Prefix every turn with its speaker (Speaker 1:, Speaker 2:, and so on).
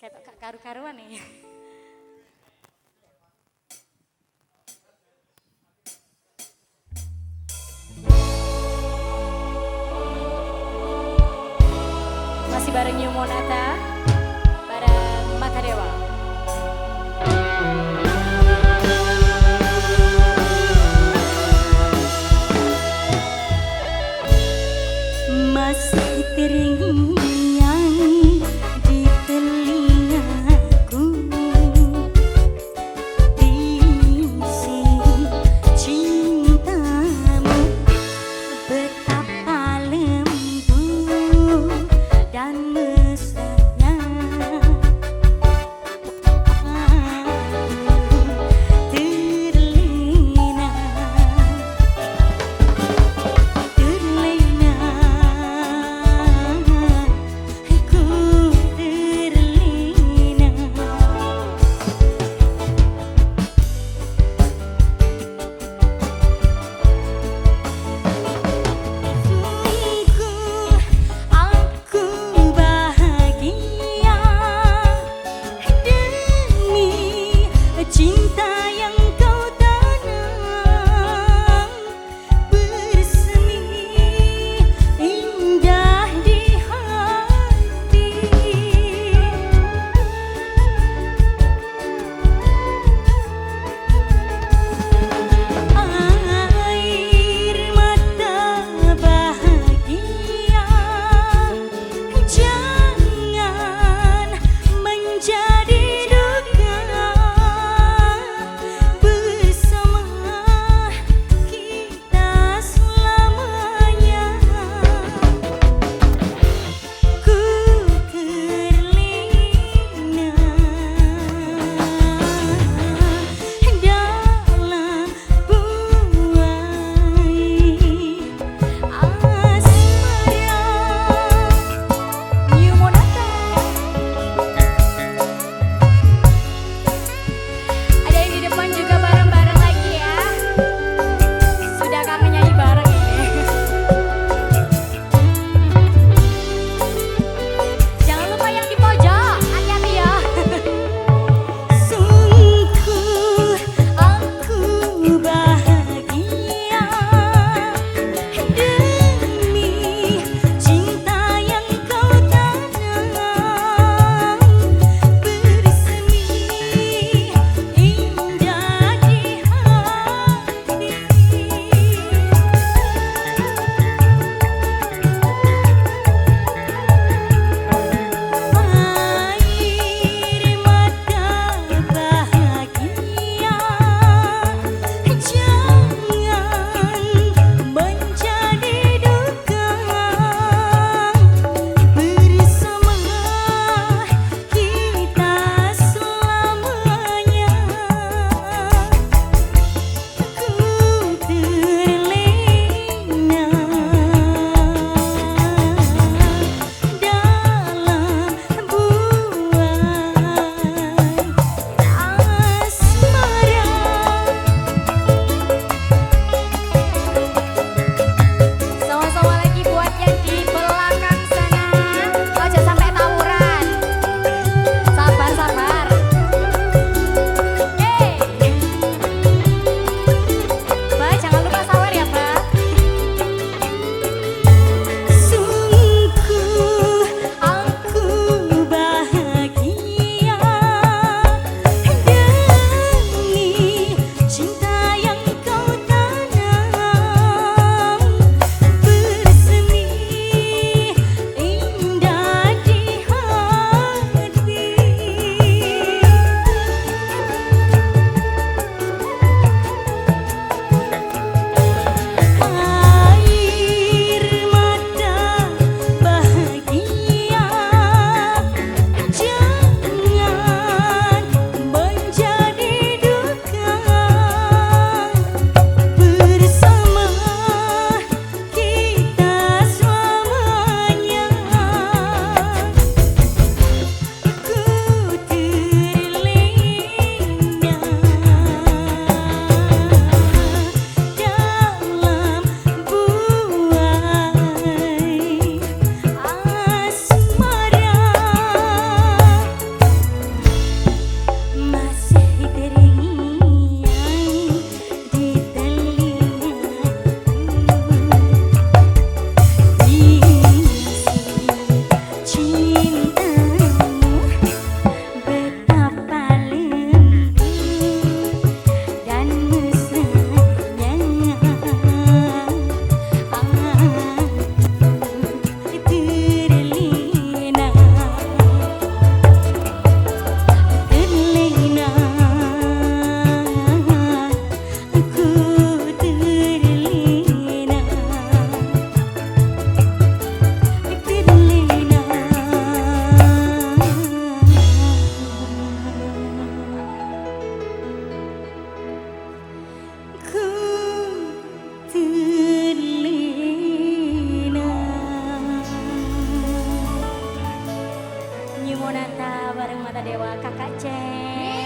Speaker 1: Kayak karu-karuan nih. Masih bareng New Monata, bareng Mata Dewa. Monata bareng Mata Dewa Kakak Ceng.